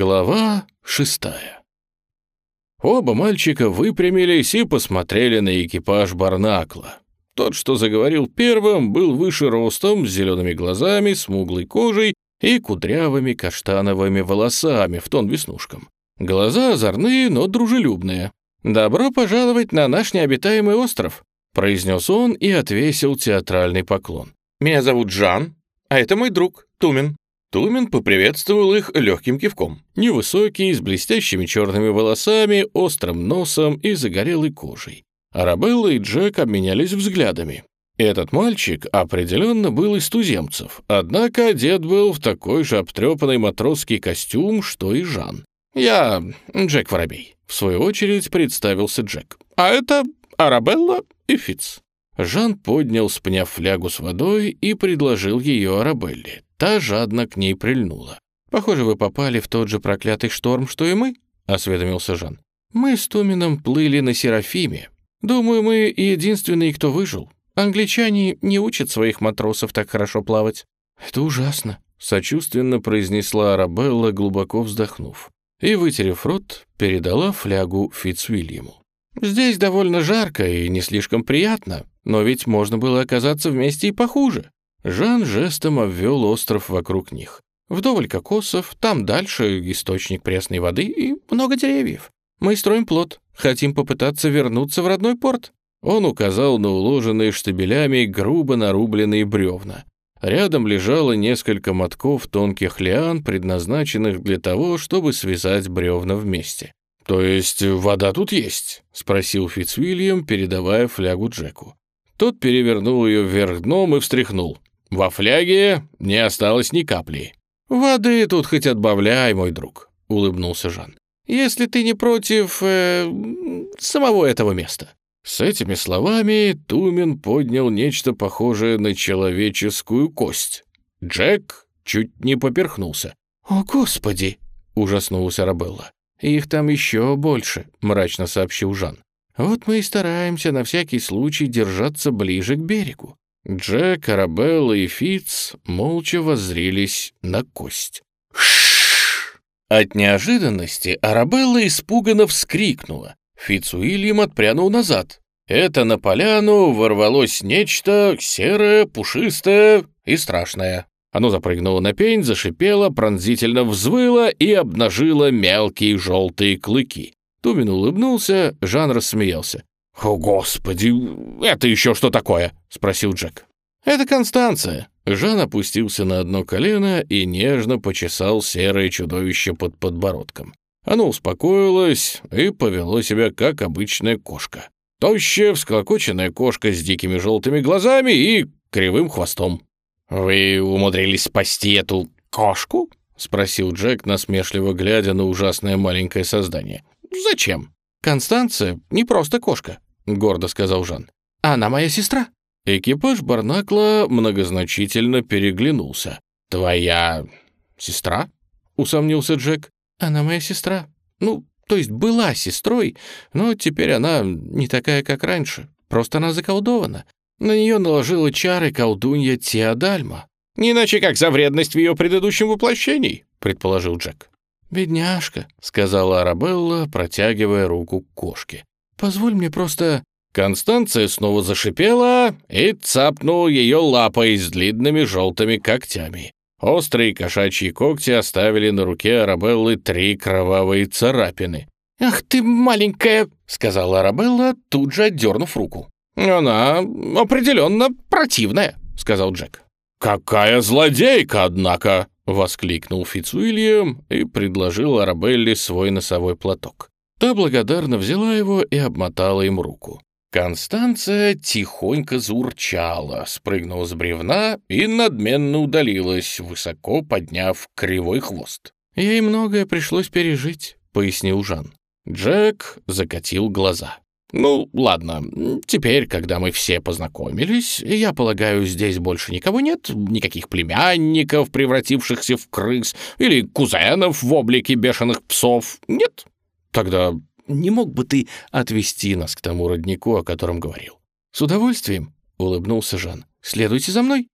Глава шестая. Оба мальчика выпрямились и посмотрели на экипаж Барнакла. Тот, что заговорил первым, был выше ростом, с зелеными глазами, смуглой кожей и кудрявыми каштановыми волосами в тон веснушкам. Глаза озорные, но дружелюбные. «Добро пожаловать на наш необитаемый остров», — произнес он и отвесил театральный поклон. «Меня зовут Жан, а это мой друг, Тумен». Тумен поприветствовал их легким кивком. Невысокий, с блестящими черными волосами, острым носом и загорелой кожей. Арабелла и Джек обменялись взглядами. Этот мальчик определенно был из туземцев, однако одет был в такой же обтрепанный матросский костюм, что и Жан. «Я Джек Воробей», — в свою очередь представился Джек. «А это Арабелла и Фиц». Жан поднял с пня флягу с водой и предложил ее Арабелле. Та жадно к ней прильнула. «Похоже, вы попали в тот же проклятый шторм, что и мы», — осведомился Жан. «Мы с Тумином плыли на Серафиме. Думаю, мы единственные, кто выжил. Англичане не учат своих матросов так хорошо плавать». «Это ужасно», — сочувственно произнесла Арабелла, глубоко вздохнув. И, вытерев рот, передала флягу Фицвильяму. «Здесь довольно жарко и не слишком приятно, но ведь можно было оказаться вместе и похуже. Жан жестом обвел остров вокруг них. Вдоволь кокосов, там дальше источник пресной воды и много деревьев. Мы строим плот, хотим попытаться вернуться в родной порт. Он указал на уложенные штабелями грубо нарубленные бревна. Рядом лежало несколько мотков тонких лиан, предназначенных для того, чтобы связать бревна вместе. «То есть вода тут есть?» — спросил Фицвильям, передавая флягу Джеку. Тот перевернул ее вверх дном и встряхнул. Во фляге не осталось ни капли. «Воды тут хоть отбавляй, мой друг», — улыбнулся Жан. «Если ты не против э, самого этого места». С этими словами Тумен поднял нечто похожее на человеческую кость. Джек чуть не поперхнулся. «О, Господи!» — ужаснулась Арабелла. «Их там еще больше», — мрачно сообщил Жан. «Вот мы и стараемся на всякий случай держаться ближе к берегу. Джек, Арабелла и Фиц молча воззрились на кость. Шш! От неожиданности Арабелла испуганно вскрикнула. Фиц Уильям отпрянул назад. Это на поляну ворвалось нечто серое, пушистое и страшное. Оно запрыгнуло на пень, зашипело, пронзительно взвыло и обнажило мелкие желтые клыки. Тумин улыбнулся, Жан рассмеялся. «О, Господи, это еще что такое?» — спросил Джек. «Это Констанция». Жан опустился на одно колено и нежно почесал серое чудовище под подбородком. Оно успокоилось и повело себя, как обычная кошка. Тощая, всклокоченная кошка с дикими желтыми глазами и кривым хвостом. «Вы умудрились спасти эту кошку?» — спросил Джек, насмешливо глядя на ужасное маленькое создание. «Зачем?» «Констанция не просто кошка гордо сказал Жан. «Она моя сестра». Экипаж Барнакла многозначительно переглянулся. «Твоя сестра?» — усомнился Джек. «Она моя сестра. Ну, то есть была сестрой, но теперь она не такая, как раньше. Просто она заколдована. На нее наложила чары колдунья Теодальма. «Не иначе как за вредность в ее предыдущем воплощении», — предположил Джек. «Бедняжка», — сказала Арабелла, протягивая руку к кошке. «Позволь мне просто...» Констанция снова зашипела и цапнул ее лапой с длинными желтыми когтями. Острые кошачьи когти оставили на руке Арабеллы три кровавые царапины. «Ах ты маленькая!» — сказала Арабелла, тут же отдернув руку. «Она определенно противная», — сказал Джек. «Какая злодейка, однако!» — воскликнул Фицуильям и предложил Арабелле свой носовой платок. Та благодарно взяла его и обмотала им руку. Констанция тихонько заурчала, спрыгнула с бревна и надменно удалилась, высоко подняв кривой хвост. «Ей многое пришлось пережить», — пояснил Жан. Джек закатил глаза. «Ну, ладно, теперь, когда мы все познакомились, я полагаю, здесь больше никого нет, никаких племянников, превратившихся в крыс, или кузенов в облике бешеных псов, нет?» Тогда не мог бы ты отвезти нас к тому роднику, о котором говорил? С удовольствием, улыбнулся Жан. Следуйте за мной.